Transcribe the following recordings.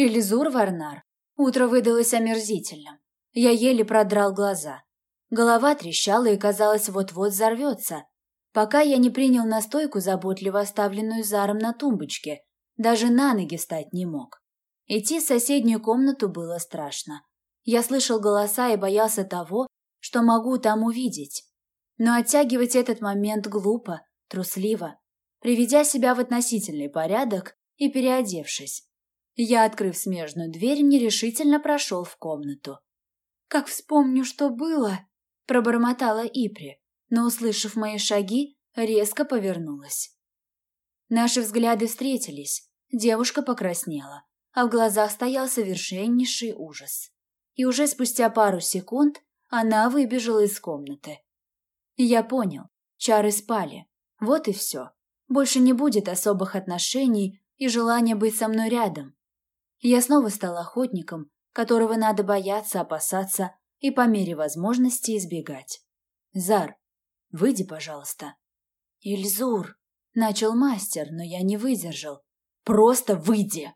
Элизур Варнар. Утро выдалось омерзительным. Я еле продрал глаза. Голова трещала и, казалось, вот-вот взорвется. Пока я не принял настойку, заботливо оставленную Заром на тумбочке, даже на ноги встать не мог. Идти в соседнюю комнату было страшно. Я слышал голоса и боялся того, что могу там увидеть. Но оттягивать этот момент глупо, трусливо. Приведя себя в относительный порядок и переодевшись, я, открыв смежную дверь, нерешительно прошел в комнату. «Как вспомню, что было!» – пробормотала Ипри, но, услышав мои шаги, резко повернулась. Наши взгляды встретились, девушка покраснела, а в глазах стоял совершеннейший ужас. И уже спустя пару секунд она выбежала из комнаты. Я понял, чары спали, вот и все. Больше не будет особых отношений и желания быть со мной рядом. Я снова стал охотником, которого надо бояться, опасаться и по мере возможности избегать. Зар, выйди, пожалуйста. Ильзур, начал мастер, но я не выдержал. Просто выйди.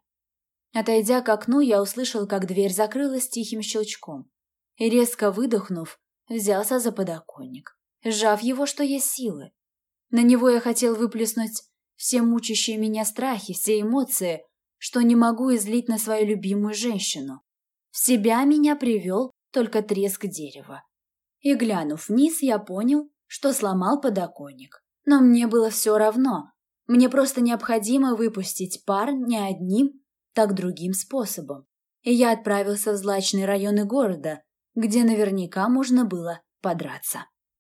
Отойдя к окну, я услышал, как дверь закрылась тихим щелчком, и резко выдохнув, взялся за подоконник, сжав его, что есть силы. На него я хотел выплеснуть все мучащие меня страхи, все эмоции, что не могу излить на свою любимую женщину. В себя меня привел только треск дерева. И глянув вниз, я понял, что сломал подоконник. Но мне было все равно. Мне просто необходимо выпустить пар не одним, так другим способом. И я отправился в злачные районы города, где наверняка можно было подраться.